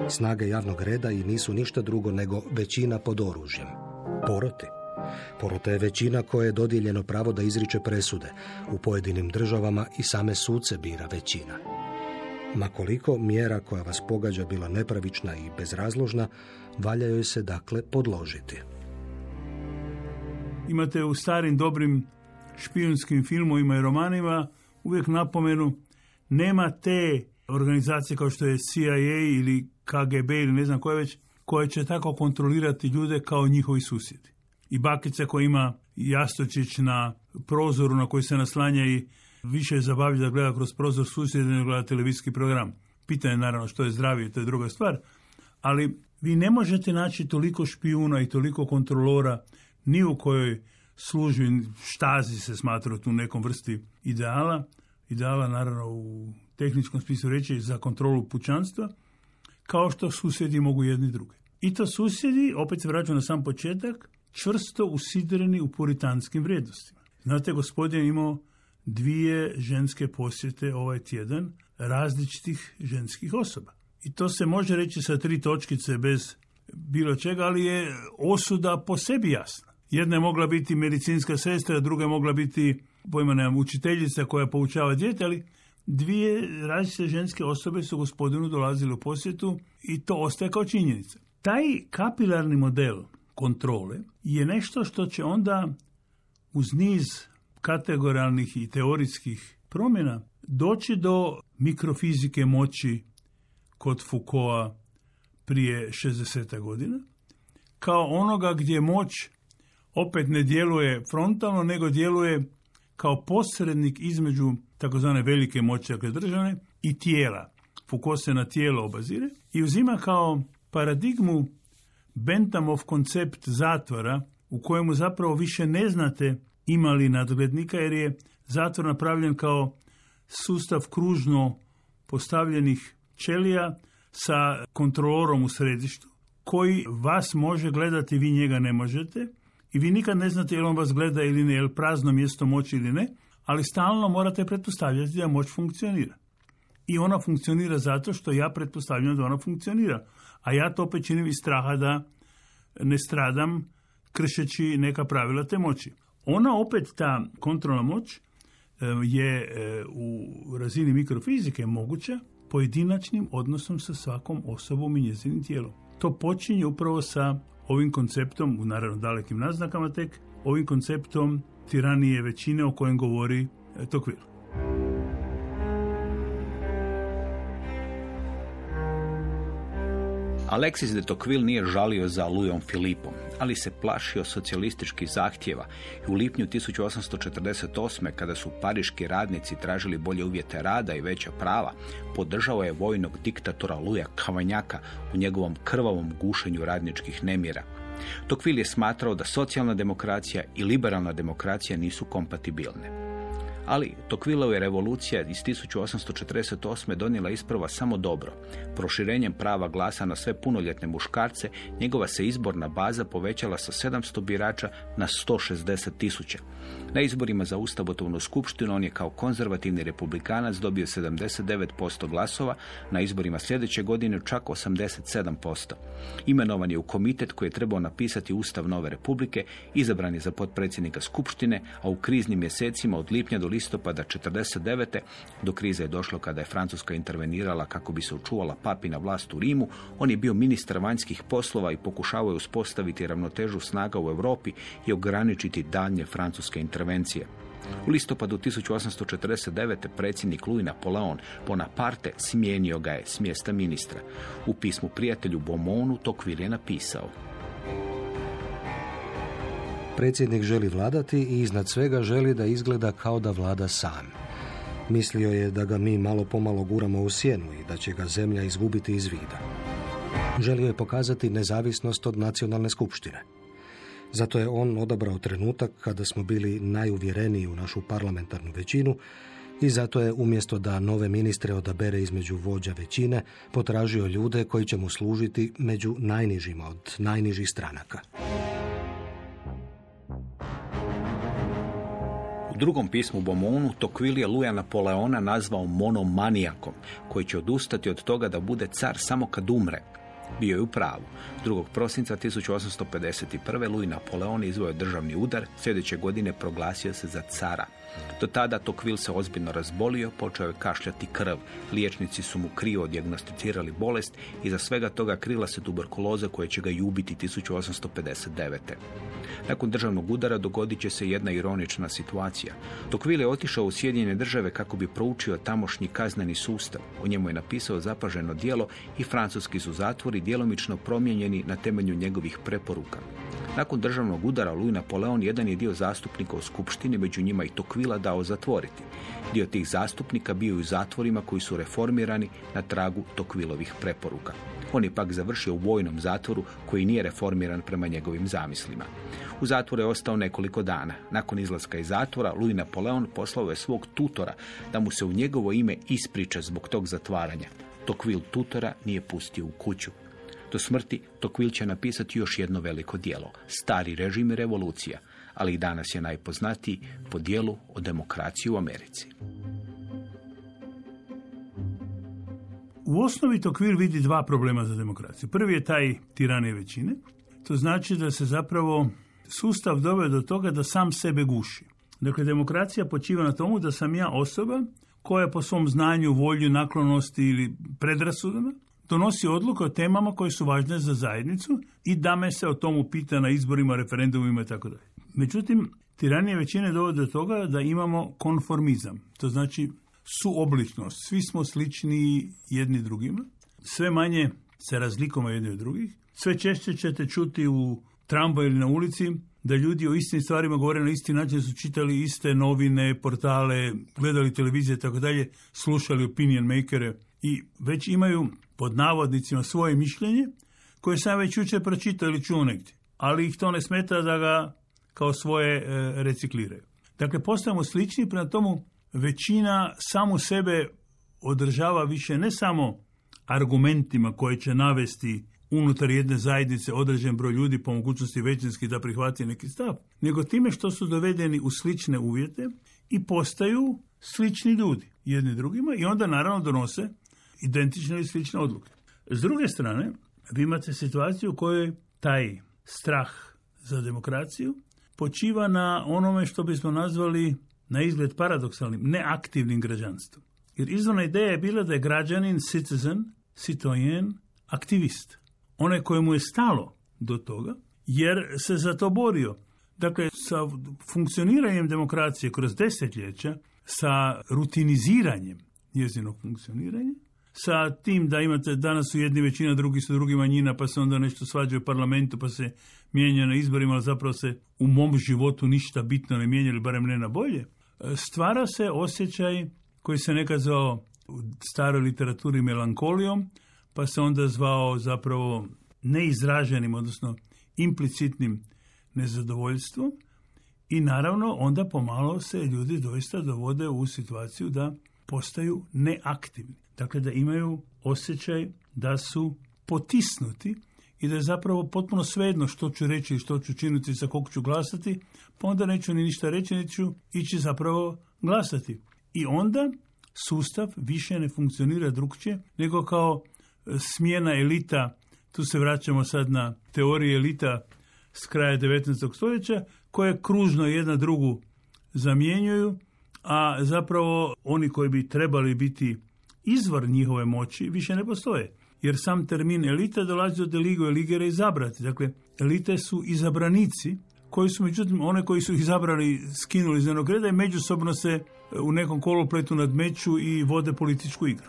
Snage javnog reda i nisu ništa drugo nego većina pod oružjem. Poroti? Porota je većina koje je dodijeljeno pravo da izriče presude. U pojedinim državama i same suce bira većina. Makoliko mjera koja vas pogađa bila nepravična i bezrazložna, valja joj se dakle podložiti. Imate u starim dobrim špijunskim filmovima i romanima uvijek napomenu nema te organizacije kao što je CIA ili KGB ili ne znam koje već, koje će tako kontrolirati ljude kao njihovi susjedi i bakica koja ima jastočić na prozoru na koji se naslanja i više je zabavlja da gleda kroz prozor susjeda nego gleda televizijski program. Pitanje je naravno što je zdravije, to je druga stvar, ali vi ne možete naći toliko špijuna i toliko kontrolora ni u kojoj službi štazi se smatra tu nekom vrsti ideala, ideala naravno u tehničkom smislu reći za kontrolu pućanstva, kao što susjedi mogu jedni druge. I to susjedi, opet se vraćam na sam početak, čvrsto usidreni u puritanskim vrijednostima. Znate, gospodin imao dvije ženske posjete ovaj tjedan različitih ženskih osoba. I to se može reći sa tri točkice bez bilo čega, ali je osuda po sebi jasna. Jedna je mogla biti medicinska sestra, druga je mogla biti, pojma nemam, učiteljica koja poučava dijete, ali dvije različite ženske osobe su gospodinu dolazile u posjetu i to ostaje kao činjenica. Taj kapilarni model kontrole je nešto što će onda uz niz kategorijalnih i teorijskih promjena doći do mikrofizike moći kod Foucaulta prije 60. godina, kao onoga gdje moć opet ne djeluje frontalno, nego djeluje kao posrednik između takozvane velike moći, dakle državne, i tijela. Foucault se na tijelo obazire i uzima kao paradigmu Bentamov koncept zatvora u kojemu zapravo više ne znate ima li nadglednika jer je zatvor napravljen kao sustav kružno postavljenih ćelija sa kontrolorom u središtu koji vas može gledati, vi njega ne možete i vi nikad ne znate je on vas gleda ili ne, je li prazno mjesto moći ili ne, ali stalno morate pretpostavljati da moć funkcionira. I ona funkcionira zato što ja pretpostavljam da ona funkcionira a ja to opet činim iz straha da ne stradam kršeći neka pravila te moći. Ona opet, ta kontrolna moć, e, je e, u razini mikrofizike moguća pojedinačnim odnosom sa svakom osobom i njezinim tijelom. To počinje upravo sa ovim konceptom, u naravno dalekim naznakama tek, ovim konceptom tiranije većine o kojem govori e, Alexis de Tocqueville nije žalio za Lujom Filipom, ali se plašio socijalističkih zahtjeva i u lipnju 1848. kada su pariški radnici tražili bolje uvjete rada i veća prava, podržao je vojnog diktatora Luja Kavanjaka u njegovom krvavom gušenju radničkih nemira. Tocqueville je smatrao da socijalna demokracija i liberalna demokracija nisu kompatibilne. Ali Tokvilova je revolucija iz 1848. donijela isprva samo dobro. Proširenjem prava glasa na sve punoljetne muškarce, njegova se izborna baza povećala sa 700 birača na 160 tisuća. Na izborima za Ustavotvornu skupštinu on je kao konzervativni republikanac dobio 79% glasova, na izborima sljedeće godine čak 87%. Imenovan je u komitet koji je trebao napisati Ustav nove republike, izabran je za potpredsjednika skupštine, a u kriznim mjesecima od lipnja do listopada 49. do krize je došlo kada je Francuska intervenirala kako bi se očuvala papina vlast u Rimu, on je bio ministar vanjskih poslova i pokušavao je uspostaviti ravnotežu snaga u Europi i ograničiti daljnje francuske intervencije. U listopadu 1849. predsjednik Louis Napoleon Bonaparte smijenio ga je s mjesta ministra. U pismu prijatelju Bomonu Tocqueville je napisao Predsjednik želi vladati i iznad svega želi da izgleda kao da vlada sam. Mislio je da ga mi malo pomalo guramo u sjenu i da će ga zemlja izgubiti iz vida. Želio je pokazati nezavisnost od nacionalne skupštine. Zato je on odabrao trenutak kada smo bili najuvjereniji u našu parlamentarnu većinu i zato je umjesto da nove ministre odabere između vođa većine, potražio ljude koji će mu služiti među najnižima od najnižih stranaka. U drugom pismu Bomonu Tocqueville je Luja Napoleona nazvao monomanijakom, koji će odustati od toga da bude car samo kad umre. Bio je u pravu. 2. prosinca 1851. Louis Napoleon izvojio državni udar, sljedeće godine proglasio se za cara. Do tada Tocqueville se ozbiljno razbolio, počeo je kašljati krv. Liječnici su mu krivo dijagnosticirali bolest i za svega toga krila se tuberkuloza koja će ga ubiti 1859. Nakon državnog udara dogodit će se jedna ironična situacija. Tocqueville je otišao u Sjedinjene države kako bi proučio tamošnji kazneni sustav. U njemu je napisao zapaženo dijelo i francuski su zatvori djelomično promijenjeni na temelju njegovih preporuka. Nakon državnog udara Louis Napoleon jedan je dio zastupnika u skupštini, među njima i Tokvila dao zatvoriti. Dio tih zastupnika bio u zatvorima koji su reformirani na tragu Tokvilovih preporuka. On je pak završio u vojnom zatvoru koji nije reformiran prema njegovim zamislima. U zatvoru je ostao nekoliko dana. Nakon izlaska iz zatvora, Louis Napoleon poslao je svog tutora da mu se u njegovo ime ispriča zbog tog zatvaranja. Tokvil tutora nije pustio u kuću. Do smrti Tocqueville će napisati još jedno veliko dijelo, Stari režim i revolucija, ali i danas je najpoznatiji po dijelu o demokraciji u Americi. U osnovi Tocqueville vidi dva problema za demokraciju. Prvi je taj tirane većine. To znači da se zapravo sustav dovede do toga da sam sebe guši. Dakle, demokracija počiva na tomu da sam ja osoba koja po svom znanju, volju, naklonosti ili predrasudama donosi odluku o temama koje su važne za zajednicu i da me se o tomu pita na izborima, referendumima i tako dalje. Međutim, tiranije većine dovode do toga da imamo konformizam. To znači suobličnost. Svi smo slični jedni drugima. Sve manje se razlikujemo jedni od drugih. Sve češće ćete čuti u tramvaju ili na ulici da ljudi o istim stvarima govore na isti način, su čitali iste novine, portale, gledali televizije i tako dalje, slušali opinion makere i već imaju pod navodnicima svoje mišljenje koje sam već jučer pročitao ili čuo negdje. Ali ih to ne smeta da ga kao svoje e, recikliraju. Dakle, postajemo slični, prema tomu većina samu sebe održava više ne samo argumentima koje će navesti unutar jedne zajednice određen broj ljudi po mogućnosti većinski da prihvati neki stav, nego time što su dovedeni u slične uvjete i postaju slični ljudi jedni drugima i onda naravno donose identične ili slične odluke. S druge strane, vi imate situaciju u kojoj taj strah za demokraciju počiva na onome što bismo nazvali na izgled paradoksalnim, neaktivnim građanstvom. Jer izvorna ideja je bila da je građanin, citizen, citoyen, aktivist. Onaj kojemu je stalo do toga, jer se za to borio. Dakle, sa funkcioniranjem demokracije kroz desetljeća, sa rutiniziranjem njezinog funkcioniranja, sa tim da imate danas su jedni većina, drugi su drugi manjina, pa se onda nešto svađaju u parlamentu, pa se mijenja na izborima, ali zapravo se u mom životu ništa bitno ne mijenja, ili barem ne na bolje. Stvara se osjećaj koji se nekad zvao u staroj literaturi melankolijom, pa se onda zvao zapravo neizraženim, odnosno implicitnim nezadovoljstvom I naravno onda pomalo se ljudi doista dovode u situaciju da postaju neaktivni. Dakle da imaju osjećaj da su potisnuti i da je zapravo potpuno svejedno što ću reći i što ću činiti sa kog ću glasati, pa onda neću ni ništa reći, neću ići zapravo glasati. I onda sustav više ne funkcionira drugčije nego kao smjena elita, tu se vraćamo sad na teorije elita s kraja 19. stoljeća, koje kružno jedna drugu zamjenjuju, a zapravo oni koji bi trebali biti izvor njihove moći više ne postoje. Jer sam termin elita dolazi od eligo, eligere izabrati. Dakle, elite su izabranici koji su, međutim, one koji su izabrali skinuli iz jednog reda i međusobno se u nekom kolopletu nadmeću i vode političku igru.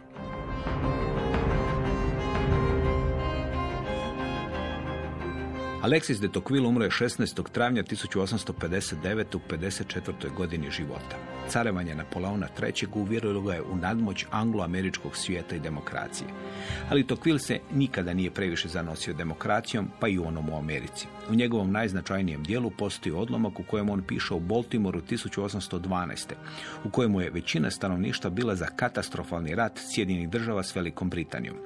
Alexis de Tocqueville umro je 16. travnja 1859. u 54. godini života. Carevanje Napoleona III. uvjerilo ga je u nadmoć angloameričkog svijeta i demokracije. Ali Tocqueville se nikada nije previše zanosio demokracijom, pa i onom u Americi. U njegovom najznačajnijem dijelu postoji odlomak u kojem on piše u Baltimoru 1812. u kojemu je većina stanovništva bila za katastrofalni rat Sjedinjenih država s Velikom Britanijom.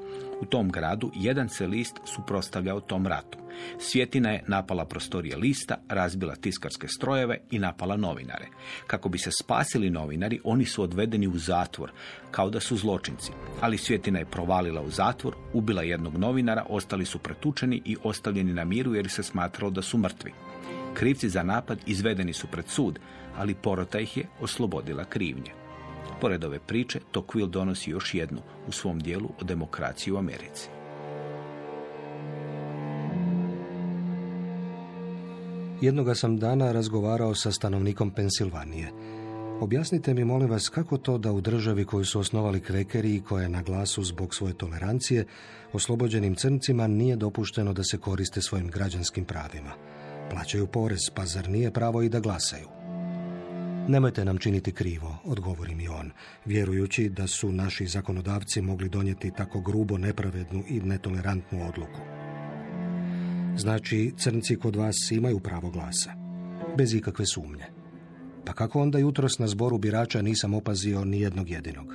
U tom gradu jedan se list suprostavljao tom ratu. Svjetina je napala prostorije lista, razbila tiskarske strojeve i napala novinare. Kako bi se spasili novinari, oni su odvedeni u zatvor, kao da su zločinci. Ali Svjetina je provalila u zatvor, ubila jednog novinara, ostali su pretučeni i ostavljeni na miru jer se smatralo da su mrtvi. Krivci za napad izvedeni su pred sud, ali porota ih je oslobodila krivnje. Pored ove priče, Tocqueville donosi još jednu u svom dijelu o demokraciji u Americi. Jednoga sam dana razgovarao sa stanovnikom Pensilvanije. Objasnite mi, molim vas, kako to da u državi koju su osnovali kvekeri i koja je na glasu zbog svoje tolerancije, oslobođenim crncima nije dopušteno da se koriste svojim građanskim pravima. Plaćaju porez, pa zar nije pravo i da glasaju? Nemojte nam činiti krivo, odgovori mi on, vjerujući da su naši zakonodavci mogli donijeti tako grubo, nepravednu i netolerantnu odluku. Znači, crnci kod vas imaju pravo glasa. Bez ikakve sumnje. Pa kako onda jutros na zboru birača nisam opazio ni jednog jedinog?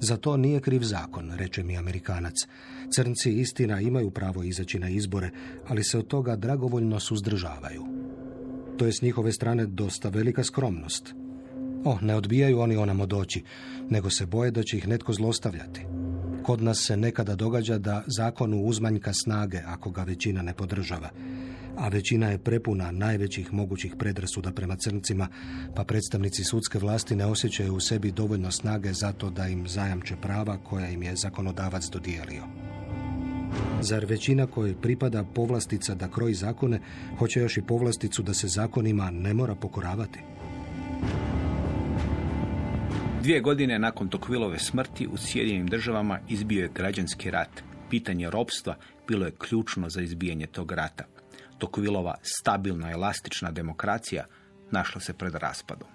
Za to nije kriv zakon, reče mi Amerikanac. Crnci istina imaju pravo izaći na izbore, ali se od toga dragovoljno suzdržavaju. To je s njihove strane dosta velika skromnost. O, ne odbijaju oni onamo doći, nego se boje da će ih netko zlostavljati. Kod nas se nekada događa da zakonu uzmanjka snage ako ga većina ne podržava, a većina je prepuna najvećih mogućih predrasuda prema crncima, pa predstavnici sudske vlasti ne osjećaju u sebi dovoljno snage zato da im zajamče prava koja im je zakonodavac dodijelio. Zar većina kojoj pripada povlastica da kroji zakone, hoće još i povlasticu da se zakonima ne mora pokoravati? Dvije godine nakon Tokvilove smrti u Sjedinjenim državama izbio je građanski rat. Pitanje ropstva bilo je ključno za izbijanje tog rata. Tokvilova stabilna, elastična demokracija našla se pred raspadom.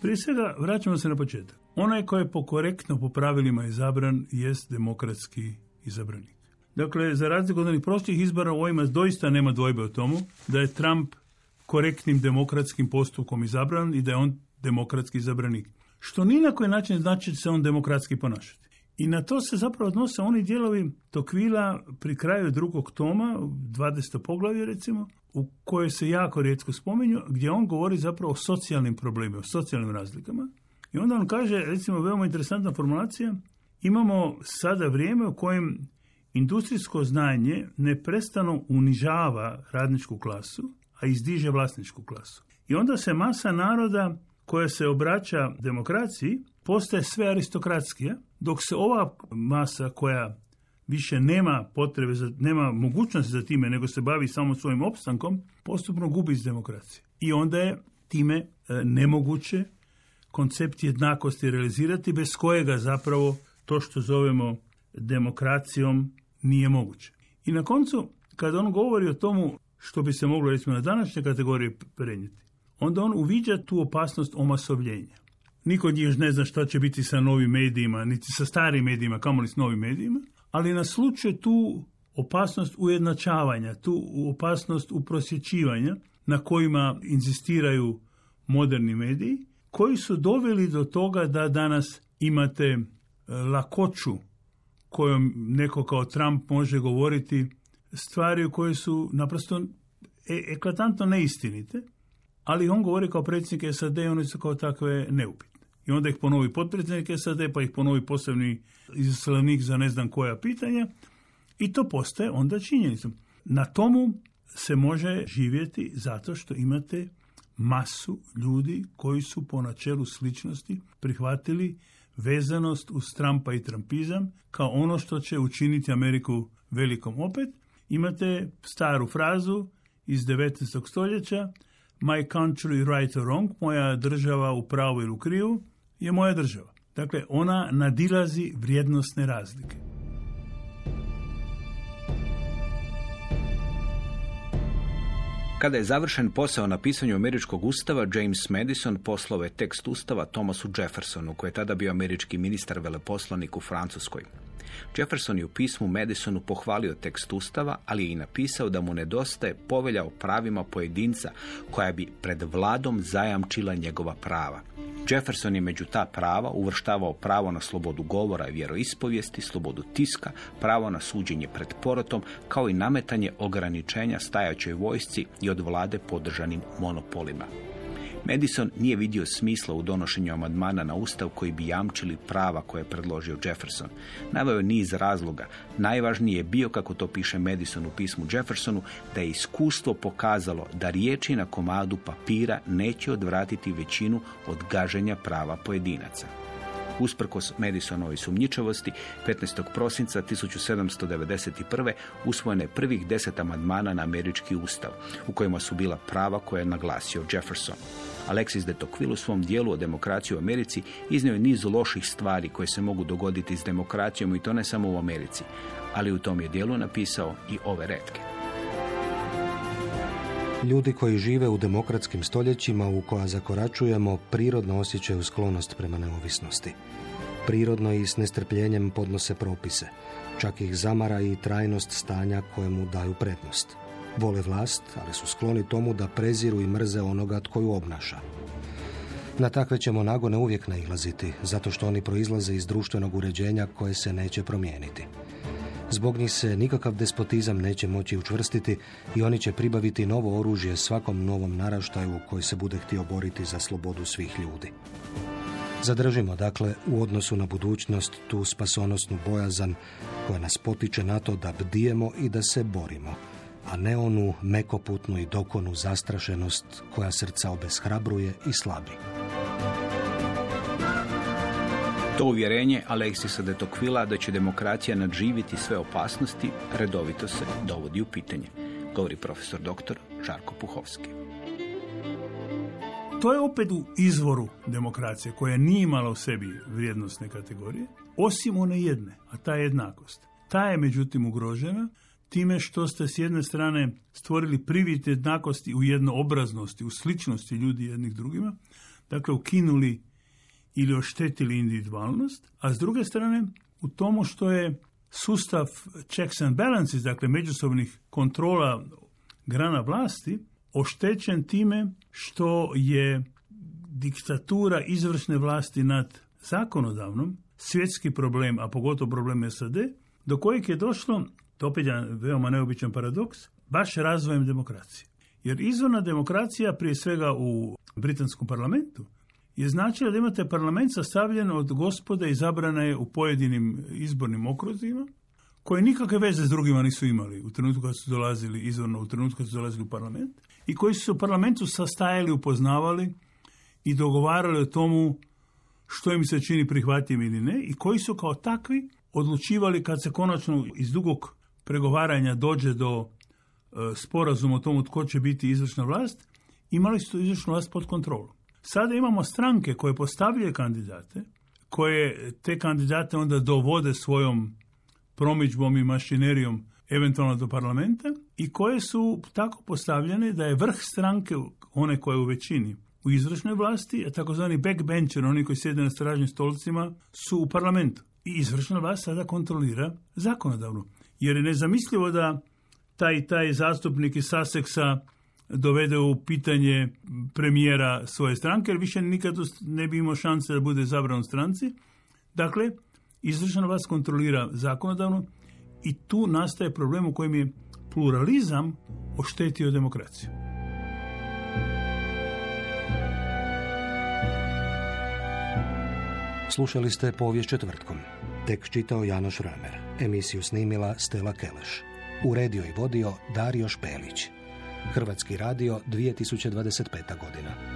Prije svega, vraćamo se na početak. Onaj koji je po korektno po pravilima izabran jest demokratski izabranik. Dakle, za razliku od onih prošlih izbora u ovima doista nema dvojbe o tomu da je Trump korektnim demokratskim postupkom izabran i da je on demokratski izabranik. Što ni na koji način znači da se on demokratski ponašati. I na to se zapravo odnose oni dijelovi Tokvila pri kraju drugog toma, 20. poglavlje recimo, u kojoj se jako rijetko spominju, gdje on govori zapravo o socijalnim problemima, o socijalnim razlikama. I onda on kaže, recimo, veoma interesantna formulacija, imamo sada vrijeme u kojem industrijsko znanje neprestano unižava radničku klasu, a izdiže vlasničku klasu. I onda se masa naroda koja se obraća demokraciji postaje sve aristokratskija, dok se ova masa koja više nema potrebe, za, nema mogućnosti za time, nego se bavi samo svojim opstankom, postupno gubi iz demokracije. I onda je time e, nemoguće koncept jednakosti realizirati, bez kojega zapravo to što zovemo demokracijom nije moguće. I na koncu, kada on govori o tomu što bi se moglo recimo na današnje kategorije prenijeti, onda on uviđa tu opasnost omasovljenja. Niko od njih ne zna šta će biti sa novim medijima, niti sa starim medijima, kamoli s novim medijima, ali naslučuje tu opasnost ujednačavanja, tu opasnost uprosjećivanja, na kojima inzistiraju moderni mediji, koji su doveli do toga da danas imate lakoću kojom neko kao Trump može govoriti stvari koje su naprosto e- eklatantno neistinite, ali on govori kao predsjednik SAD i one su kao takve neupitne. I onda ih ponovi potpredsjednik SAD, pa ih ponovi posebni izaslanik za ne znam koja pitanja i to postaje onda činjenicom. Na tomu se može živjeti zato što imate masu ljudi koji su po načelu sličnosti prihvatili vezanost uz Trumpa i Trumpizam kao ono što će učiniti Ameriku velikom opet. Imate staru frazu iz 19. stoljeća My country right or wrong, moja država u pravu ili u krivu, je moja država. Dakle, ona nadilazi vrijednostne razlike. Kada je završen posao na pisanju američkog ustava, James Madison poslao je tekst ustava Thomasu Jeffersonu, koji je tada bio američki ministar veleposlanik u Francuskoj. Jefferson je u pismu Madisonu pohvalio tekst ustava, ali je i napisao da mu nedostaje povelja o pravima pojedinca koja bi pred vladom zajamčila njegova prava. Jefferson je među ta prava uvrštavao pravo na slobodu govora i vjeroispovijesti, slobodu tiska, pravo na suđenje pred porotom, kao i nametanje ograničenja stajaćoj vojsci i od vlade podržanim monopolima. Madison nije vidio smisla u donošenju amandmana na ustav koji bi jamčili prava koje je predložio Jefferson. Naveo je niz razloga. Najvažniji je bio, kako to piše Madison u pismu Jeffersonu, da je iskustvo pokazalo da riječi na komadu papira neće odvratiti većinu od gaženja prava pojedinaca. Usprkos Madisonovoj sumnjičavosti, 15. prosinca 1791. usvojene je prvih deset amandmana na američki ustav, u kojima su bila prava koje je naglasio Jefferson. Alexis de Tocqueville u svom dijelu o demokraciji u Americi iznio je niz loših stvari koje se mogu dogoditi s demokracijom i to ne samo u Americi, ali u tom je dijelu napisao i ove retke. Ljudi koji žive u demokratskim stoljećima u koja zakoračujemo prirodno osjećaju sklonost prema neovisnosti. Prirodno i s nestrpljenjem podnose propise. Čak ih zamara i trajnost stanja kojemu daju prednost. Vole vlast, ali su skloni tomu da preziru i mrze onoga tko ju obnaša. Na takve ćemo nagone uvijek nailaziti, zato što oni proizlaze iz društvenog uređenja koje se neće promijeniti. Zbog njih se nikakav despotizam neće moći učvrstiti i oni će pribaviti novo oružje svakom novom naraštaju koji se bude htio boriti za slobodu svih ljudi. Zadržimo dakle u odnosu na budućnost tu spasonosnu bojazan koja nas potiče na to da bdijemo i da se borimo, a ne onu mekoputnu i dokonu zastrašenost koja srca obeshrabruje i slabi. To uvjerenje Aleksisa de Tocqueville da će demokracija nadživiti sve opasnosti redovito se dovodi u pitanje, govori profesor dr. Žarko Puhovski. To je opet u izvoru demokracije koja nije imala u sebi vrijednostne kategorije, osim one jedne, a ta je jednakost. Ta je međutim ugrožena time što ste s jedne strane stvorili privid jednakosti u jednoobraznosti, u sličnosti ljudi jednih drugima, dakle ukinuli ili oštetili individualnost, a s druge strane u tomu što je sustav checks and balances, dakle međusobnih kontrola grana vlasti, oštećen time što je diktatura izvršne vlasti nad zakonodavnom svjetski problem, a pogotovo problem SAD, do kojeg je došlo, to opet je veoma neobičan paradoks, baš razvojem demokracije. Jer izvorna demokracija, prije svega u britanskom parlamentu, je značilo da imate parlament sastavljen od gospode izabrane u pojedinim izbornim okruzima, koje nikakve veze s drugima nisu imali u trenutku kad su dolazili izvorno, u trenutku kad su dolazili u parlament, i koji su se u parlamentu sastajali, upoznavali i dogovarali o tomu što im se čini prihvatljivim ili ne, i koji su kao takvi odlučivali kad se konačno iz dugog pregovaranja dođe do e, sporazuma o tomu tko će biti izvršna vlast, imali su izvršnu vlast pod kontrolom. Sada imamo stranke koje postavljaju kandidate, koje te kandidate onda dovode svojom promičbom i mašinerijom eventualno do parlamenta i koje su tako postavljene da je vrh stranke, one koje je u većini, u izvršnoj vlasti, a takozvani backbencher, oni koji sjede na stražnim stolcima, su u parlamentu. I izvršna vlast sada kontrolira zakonodavno. Jer je nezamislivo da taj taj zastupnik iz Sussexa dovede u pitanje premijera svoje stranke, jer više nikad ne bi imao šanse da bude zabran stranci. Dakle, izvršna vlast kontrolira zakonodavno i tu nastaje problem u kojem je pluralizam oštetio demokraciju. Slušali ste povijest četvrtkom. Tek čitao Janoš Römer. Emisiju snimila Stela Keleš. Uredio i vodio Dario Špelić. Hrvatski radio 2025. godina.